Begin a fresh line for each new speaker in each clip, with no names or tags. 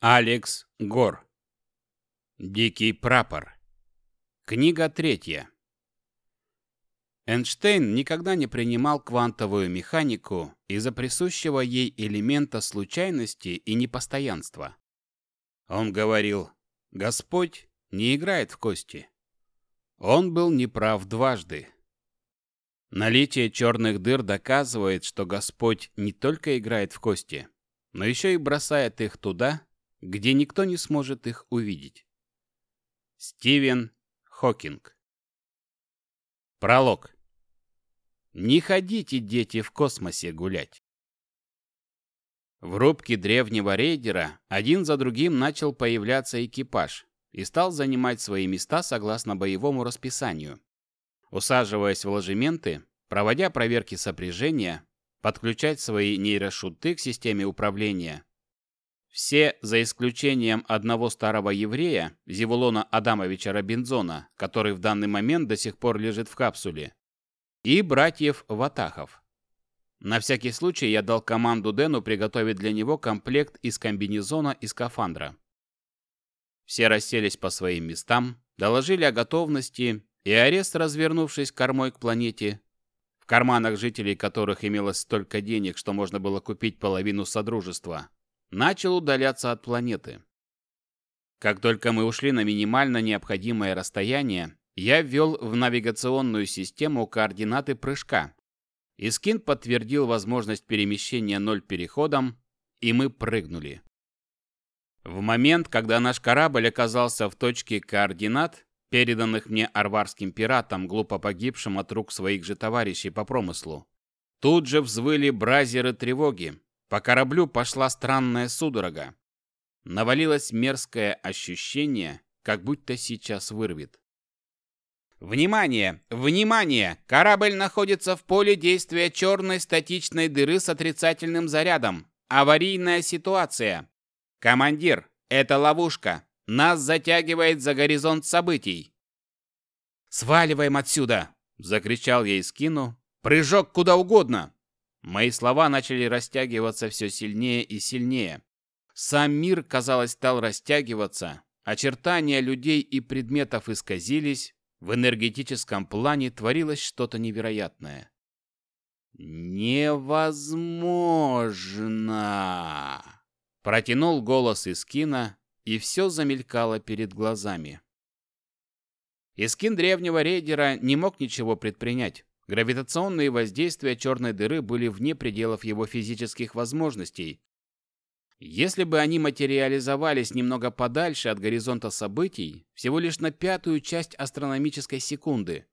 Алекс Гор. Дикий прапор. Книга третья. Эйнштейн никогда не принимал квантовую механику из-за присущего ей элемента случайности и непостоянства. Он говорил, Господь не играет в кости. Он был неправ дважды. Наличие черных дыр доказывает, что Господь не только играет в кости, но еще и бросает их туда, где никто не сможет их увидеть. Стивен Хокинг Пролог Не ходите, дети, в космосе гулять. В рубке древнего рейдера один за другим начал появляться экипаж и стал занимать свои места согласно боевому расписанию. Усаживаясь в ложементы, проводя проверки сопряжения, подключать свои нейрошуты к системе управления, все, за исключением одного старого еврея, Зевулона Адамовича Робинзона, который в данный момент до сих пор лежит в капсуле, и братьев Ватахов. На всякий случай я дал команду Дэну приготовить для него комплект из комбинезона и скафандра. Все расселись по своим местам, доложили о готовности, и арест, развернувшись кормой к планете, в карманах жителей которых имелось столько денег, что можно было купить половину Содружества, начал удаляться от планеты. Как только мы ушли на минимально необходимое расстояние, я ввел в навигационную систему координаты прыжка. Искин подтвердил возможность перемещения ноль переходом, и мы прыгнули. В момент, когда наш корабль оказался в точке координат, переданных мне арварским пиратам, глупо погибшим от рук своих же товарищей по промыслу, тут же взвыли бразеры тревоги, по кораблю пошла странная судорога. Навалилось мерзкое ощущение, как будто сейчас вырвет. Внимание! Внимание! Корабль находится в поле действия черной статичной дыры с отрицательным зарядом. Аварийная ситуация. Командир, это ловушка. Нас затягивает за горизонт событий. Сваливаем отсюда, закричал я из кину. Прыжок куда угодно. Мои слова начали растягиваться все сильнее и сильнее. Сам мир, казалось, стал растягиваться, очертания людей и предметов исказились, в энергетическом плане творилось что-то невероятное. «Невозможно!» Протянул голос Искина, и все замелькало перед глазами. Искин древнего рейдера не мог ничего предпринять. Гравитационные воздействия черной дыры были вне пределов его физических возможностей. Если бы они материализовались немного подальше от горизонта событий, всего лишь на пятую часть астрономической секунды,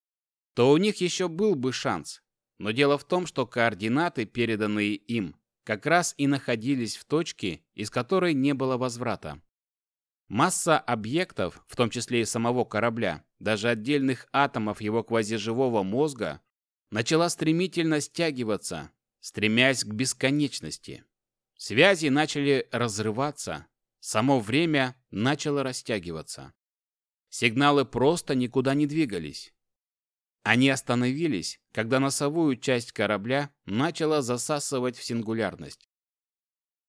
то у них еще был бы шанс. Но дело в том, что координаты, переданные им, как раз и находились в точке, из которой не было возврата. Масса объектов, в том числе и самого корабля, даже отдельных атомов его квазиживого мозга, начала стремительно стягиваться, стремясь к бесконечности. Связи начали разрываться, само время начало растягиваться. Сигналы просто никуда не двигались. Они остановились, когда носовую часть корабля начала засасывать в сингулярность.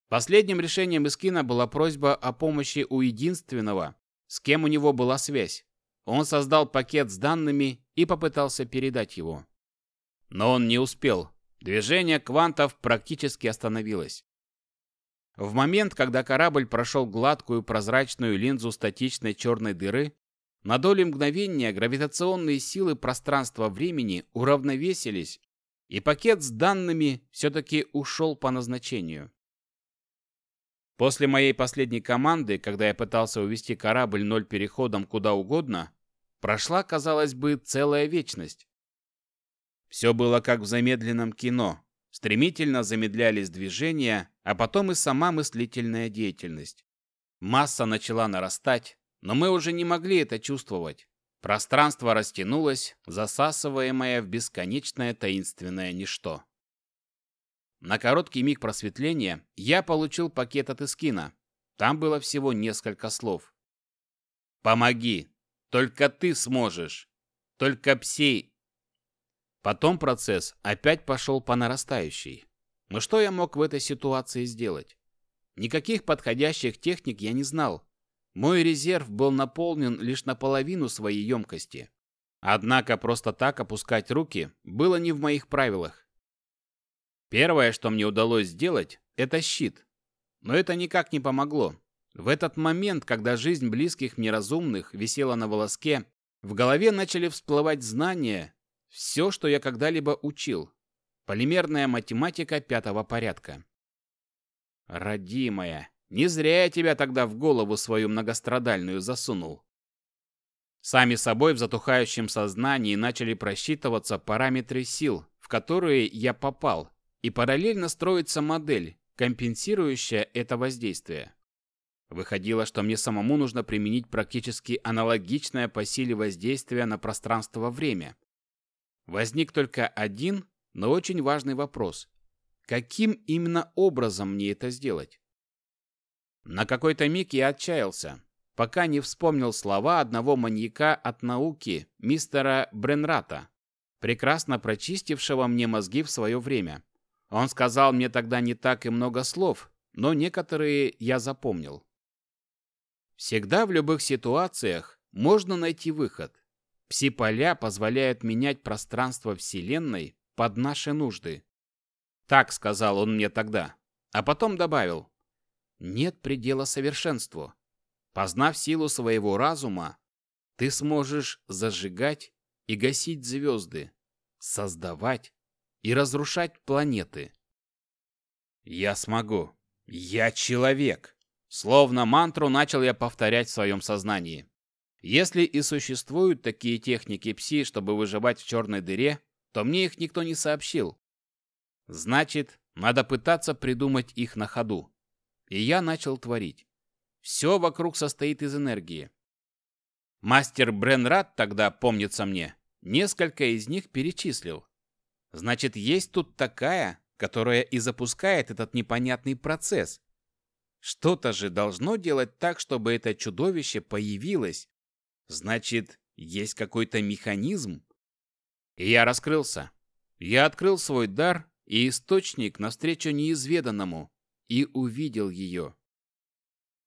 Последним решением Искина была просьба о помощи у единственного, с кем у него была связь. Он создал пакет с данными и попытался передать его. Но он не успел. Движение квантов практически остановилось. В момент, когда корабль прошел гладкую прозрачную линзу статичной черной дыры, на долю мгновения гравитационные силы пространства-времени уравновесились, и пакет с данными все-таки ушел по назначению. После моей последней команды, когда я пытался увести корабль ноль переходом куда угодно, прошла, казалось бы, целая вечность. Все было как в замедленном кино. Стремительно замедлялись движения, а потом и сама мыслительная деятельность. Масса начала нарастать, но мы уже не могли это чувствовать. Пространство растянулось, засасываемое в бесконечное таинственное ничто. На короткий миг просветления я получил пакет от Искина. Там было всего несколько слов. «Помоги! Только ты сможешь! Только Псей Потом процесс опять пошел по нарастающей. Но что я мог в этой ситуации сделать? Никаких подходящих техник я не знал. Мой резерв был наполнен лишь наполовину своей емкости. Однако просто так опускать руки было не в моих правилах. Первое, что мне удалось сделать, это щит. Но это никак не помогло. В этот момент, когда жизнь близких мне разумных висела на волоске, в голове начали всплывать знания, все, что я когда-либо учил. Полимерная математика пятого порядка. Родимая, не зря я тебя тогда в голову свою многострадальную засунул. Сами собой в затухающем сознании начали просчитываться параметры сил, в которые я попал, и параллельно строится модель, компенсирующая это воздействие. Выходило, что мне самому нужно применить практически аналогичное по силе воздействие на пространство-время. Возник только один, но очень важный вопрос. Каким именно образом мне это сделать? На какой-то миг я отчаялся, пока не вспомнил слова одного маньяка от науки, мистера Бренрата, прекрасно прочистившего мне мозги в свое время. Он сказал мне тогда не так и много слов, но некоторые я запомнил. Всегда в любых ситуациях можно найти выход. Пси-поля позволяют менять пространство Вселенной под наши нужды. Так сказал он мне тогда, а потом добавил. Нет предела совершенству. Познав силу своего разума, ты сможешь зажигать и гасить звезды, создавать и разрушать планеты. Я смогу. Я человек. Словно мантру начал я повторять в своем сознании. Если и существуют такие техники пси, чтобы выживать в черной дыре, то мне их никто не сообщил. Значит, надо пытаться придумать их на ходу. И я начал творить. Все вокруг состоит из энергии. Мастер Бренрад тогда, помнится мне, несколько из них перечислил. Значит, есть тут такая, которая и запускает этот непонятный процесс. Что-то же должно делать так, чтобы это чудовище появилось. Значит, есть какой-то механизм? И я раскрылся. Я открыл свой дар и источник навстречу неизведанному и увидел ее.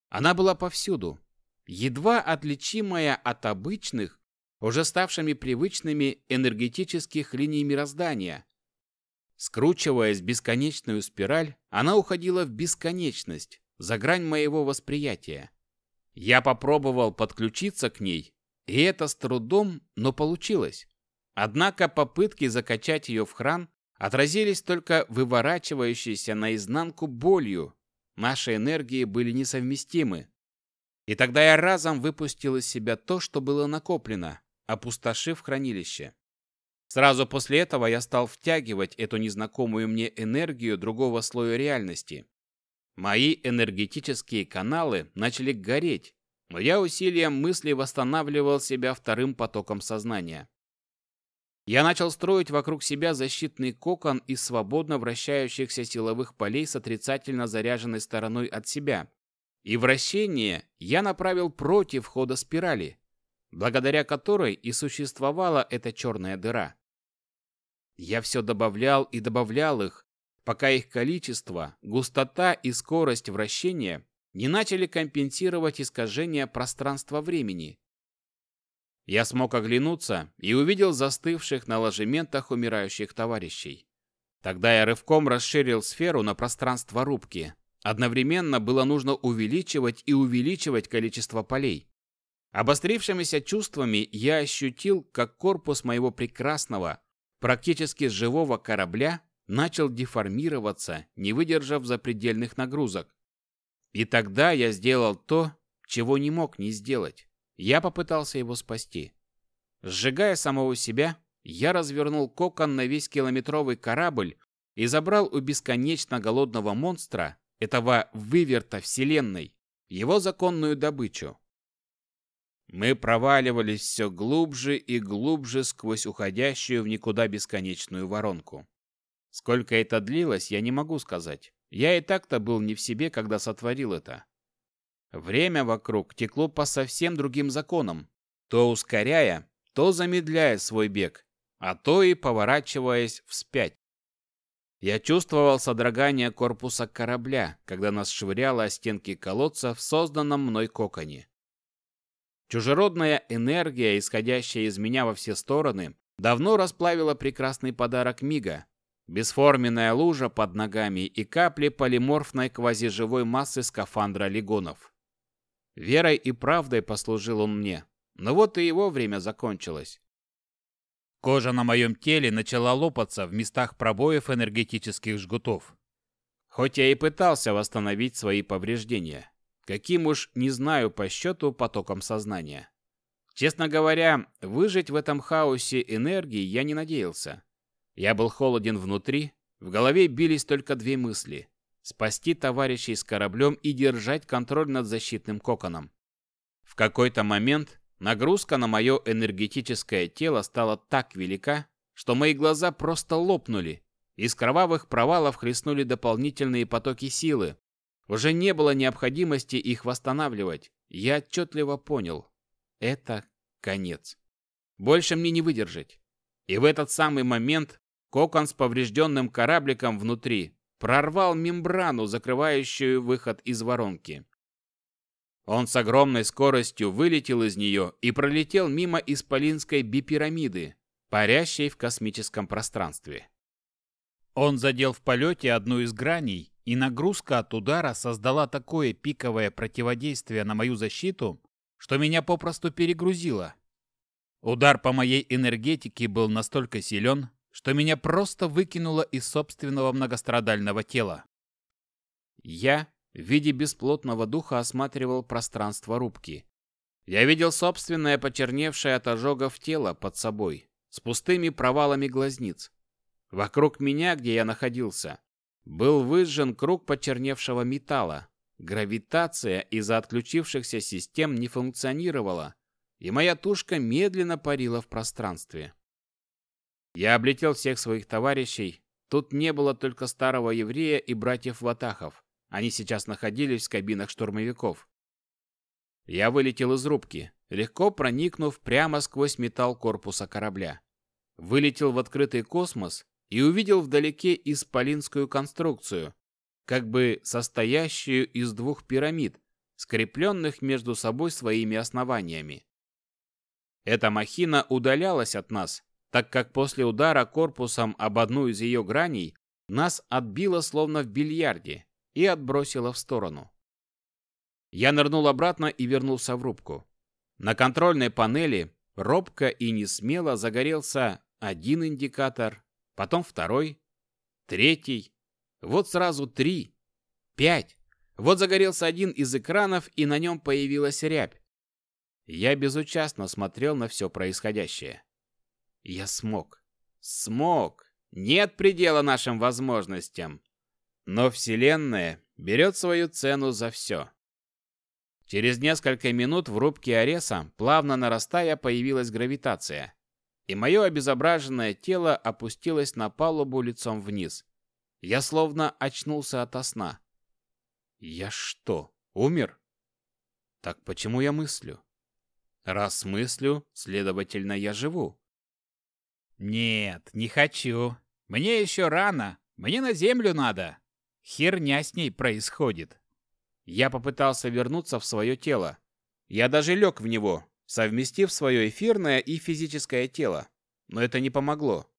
Она была повсюду, едва отличимая от обычных, уже ставшими привычными энергетических линий мироздания. Скручиваясь в бесконечную спираль, она уходила в бесконечность, за грань моего восприятия. Я попробовал подключиться к ней, и это с трудом, но получилось. Однако попытки закачать ее в храм отразились только выворачивающейся наизнанку болью. Наши энергии были несовместимы. И тогда я разом выпустил из себя то, что было накоплено, опустошив хранилище. Сразу после этого я стал втягивать эту незнакомую мне энергию другого слоя реальности. Мои энергетические каналы начали гореть, но я усилием мысли восстанавливал себя вторым потоком сознания. Я начал строить вокруг себя защитный кокон из свободно вращающихся силовых полей с отрицательно заряженной стороной от себя. И вращение я направил против хода спирали, благодаря которой и существовала эта черная дыра. Я все добавлял и добавлял их, пока их количество, густота и скорость вращения не начали компенсировать искажение пространства-времени. Я смог оглянуться и увидел застывших на ложементах умирающих товарищей. Тогда я рывком расширил сферу на пространство рубки. Одновременно было нужно увеличивать и увеличивать количество полей. Обострившимися чувствами я ощутил, как корпус моего прекрасного, практически живого корабля начал деформироваться, не выдержав запредельных нагрузок. И тогда я сделал то, чего не мог не сделать. Я попытался его спасти. Сжигая самого себя, я развернул кокон на весь километровый корабль и забрал у бесконечно голодного монстра, этого выверта вселенной, его законную добычу. Мы проваливались все глубже и глубже сквозь уходящую в никуда бесконечную воронку. Сколько это длилось, я не могу сказать. Я и так-то был не в себе, когда сотворил это. Время вокруг текло по совсем другим законам, то ускоряя, то замедляя свой бег, а то и поворачиваясь вспять. Я чувствовал содрогание корпуса корабля, когда нас швыряло о стенки колодца в созданном мной коконе. Чужеродная энергия, исходящая из меня во все стороны, давно расплавила прекрасный подарок Мига. Бесформенная лужа под ногами и капли полиморфной квазиживой массы скафандра легонов. Верой и правдой послужил он мне, но вот и его время закончилось. Кожа на моем теле начала лопаться в местах пробоев энергетических жгутов. Хоть я и пытался восстановить свои повреждения, каким уж не знаю по счету потоком сознания. Честно говоря, выжить в этом хаосе энергии я не надеялся. Я был холоден внутри, в голове бились только две мысли – спасти товарищей с кораблем и держать контроль над защитным коконом. В какой-то момент Нагрузка на мое энергетическое тело стала так велика, что мои глаза просто лопнули. Из кровавых провалов хлестнули дополнительные потоки силы. Уже не было необходимости их восстанавливать. Я отчетливо понял. Это конец. Больше мне не выдержать. И в этот самый момент кокон с поврежденным корабликом внутри прорвал мембрану, закрывающую выход из воронки. Он с огромной скоростью вылетел из нее и пролетел мимо исполинской бипирамиды, парящей в космическом пространстве. Он задел в полете одну из граней, и нагрузка от удара создала такое пиковое противодействие на мою защиту, что меня попросту перегрузило. Удар по моей энергетике был настолько силен, что меня просто выкинуло из собственного многострадального тела. Я в виде бесплотного духа осматривал пространство рубки. Я видел собственное почерневшее от ожогов тело под собой, с пустыми провалами глазниц. Вокруг меня, где я находился, был выжжен круг почерневшего металла. Гравитация из-за отключившихся систем не функционировала, и моя тушка медленно парила в пространстве. Я облетел всех своих товарищей. Тут не было только старого еврея и братьев Ватахов. Они сейчас находились в кабинах штурмовиков. Я вылетел из рубки, легко проникнув прямо сквозь металл корпуса корабля. Вылетел в открытый космос и увидел вдалеке исполинскую конструкцию, как бы состоящую из двух пирамид, скрепленных между собой своими основаниями. Эта махина удалялась от нас, так как после удара корпусом об одну из ее граней нас отбило словно в бильярде, и отбросило в сторону. Я нырнул обратно и вернулся в рубку. На контрольной панели робко и несмело загорелся один индикатор, потом второй, третий, вот сразу три, пять. Вот загорелся один из экранов, и на нем появилась рябь. Я безучастно смотрел на все происходящее. Я смог. Смог. Нет предела нашим возможностям. Но Вселенная берет свою цену за все. Через несколько минут в рубке Ареса, плавно нарастая, появилась гравитация, и мое обезображенное тело опустилось на палубу лицом вниз. Я словно очнулся ото сна. Я что, умер? Так почему я мыслю? Раз мыслю, следовательно, я живу. Нет, не хочу. Мне еще рано. Мне на землю надо. Херня с ней происходит. Я попытался вернуться в свое тело. Я даже лег в него, совместив свое эфирное и физическое тело. Но это не помогло.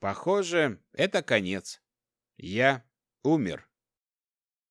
Похоже, это конец. Я умер.